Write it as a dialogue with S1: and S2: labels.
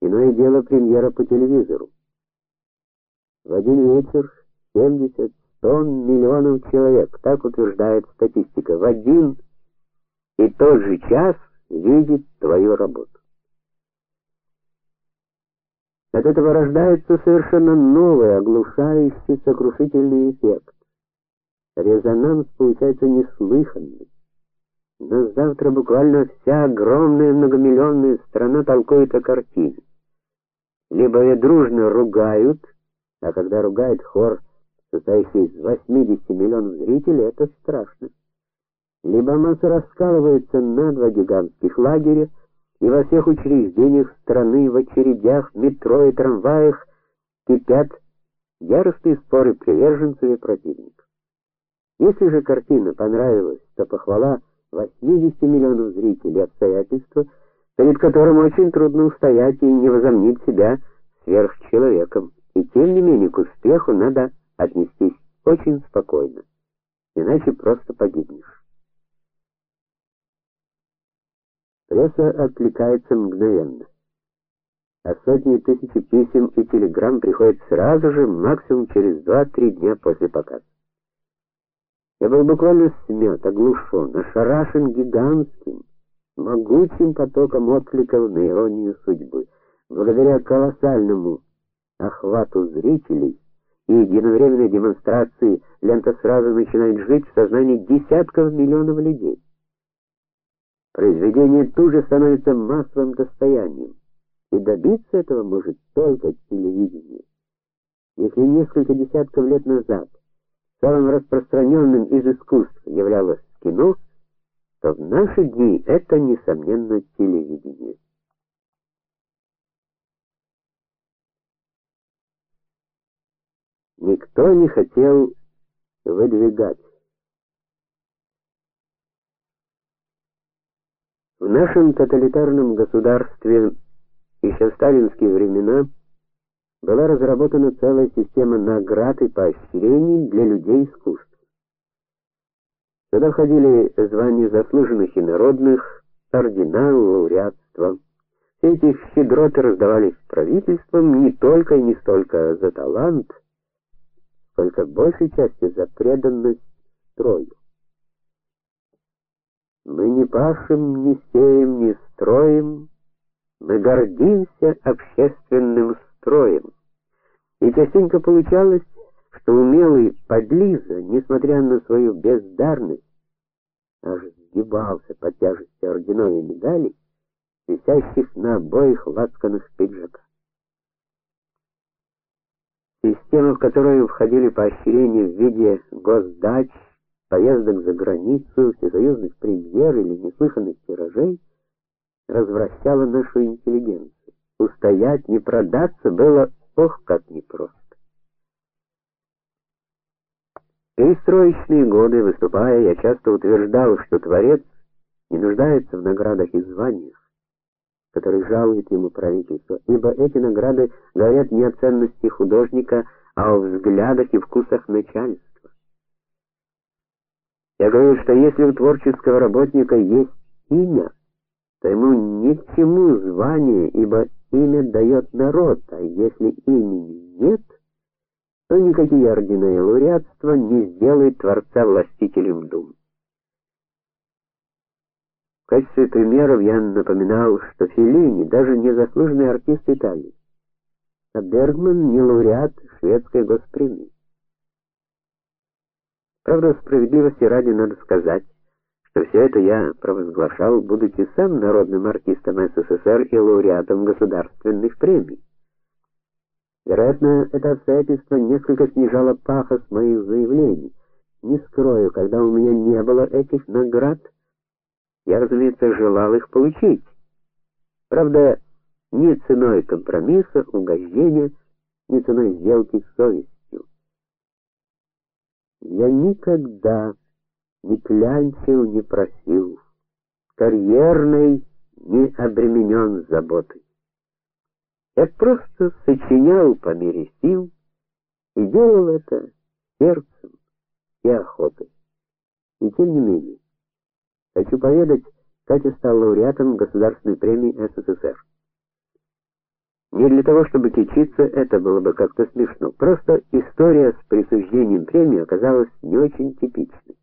S1: Иное дело премьера по телевизору. В один вечер 70 100 миллионов человек, так утверждает статистика, в один и тот же час видит твою работу. От этого рождается совершенно новый, оглушающий, сокрушительный эффект. Резонанс получается неслыханный. Но завтра буквально вся огромная многомиллионная страна толкует о картине. Либо ее дружно ругают, а когда ругает хор состоящий из 80 миллионов зрителей, это страшно. Либо масса раскалывается на два гигантских лагеря, и во всех учреждениях страны, в очередях, метро и трамваях кипят яростные споры приверженцев и противников. Если же картина понравилась, то похвала 80 миллионов зрителей обстоятельства, перед которым очень трудно устоять и не возомнить себя сверхчеловеком. И тем не менее к успеху надо отнестись очень спокойно, иначе просто погибнешь. Пресса откликается мгновенно. А сотни тысяч писем и телеграмм приходят сразу же, максимум через 2-3 дня после показа. Я был буквально смят, оглушен, ошарашен гигантским, могучим потоком откликов на иронию судьбы. Благодаря колоссальному охвату зрителей и единовременной демонстрации лента сразу начинает жить в сознании десятков миллионов людей. Произведение тут же становится массовым достоянием, и добиться этого может только телевидение. Если несколько десятков лет назад самым распространенным из искусств являлось кино, то в наши дни это несомненно телевидение. Никто не хотел выдвигать. В нашем тоталитарном государстве еще в сталинские времена была разработана целая система наград и поощрений для людей искусства. Сюда входили звания заслуженных и народных, ордена, лауреатства. Все эти щедроты раздавались правительством не только и не столько за талант, сколько большей части за преданность строю. Мы не пашем, не сеем, не строим, мы гордимся общественным строем. И частенько получалось, что умелый подлиза, несмотря на свою бездарность, аж сгибался под тяжестью орденов и медалей, висящих на обоих лацканах пиджака. Система, в которую входили поощрения в виде госдач, поездок за границу, всесоюзных премьер или неслыханных тиражей, развращала нашу интеллигенцию. Устоять, не продаться было ох как непросто. В перестроечные годы, выступая, я часто утверждал, что творец не нуждается в наградах и званиях, которые жалует ему правительство, ибо эти награды говорят не о ценности художника, а о взглядах и вкусах начальства. Я говорю, что если у творческого работника есть имя, то ему ни к чему звание, ибо имя дает народ, а если имени нет, то никакие ордена и лауреатства не сделают творца властителем дум. В качестве примеров я напоминал, что Феллини даже не заслуженный артист Италии, а Бергман не лауреат шведской госпремии. Правда, справедливости ради надо сказать, что все это я провозглашал, будучи сам народным артистом СССР и лауреатом государственных премий. Вероятно, это обстоятельство несколько снижало пафос моих заявлений. Не скрою, когда у меня не было этих наград, я, разумеется, желал их получить. Правда, не ценой компромисса, угождения, не ценой сделки с совестью. Я никогда не клянчил, не просил, карьерной не обременен заботой. Я просто сочинял по мере сил и делал это сердцем и охотой. И тем не менее, Хочу поведать, Катя стала лауреатом Государственной премии СССР. Не для того, чтобы кичиться, это было бы как-то смешно. Просто история с присуждением премии оказалась не очень типичной.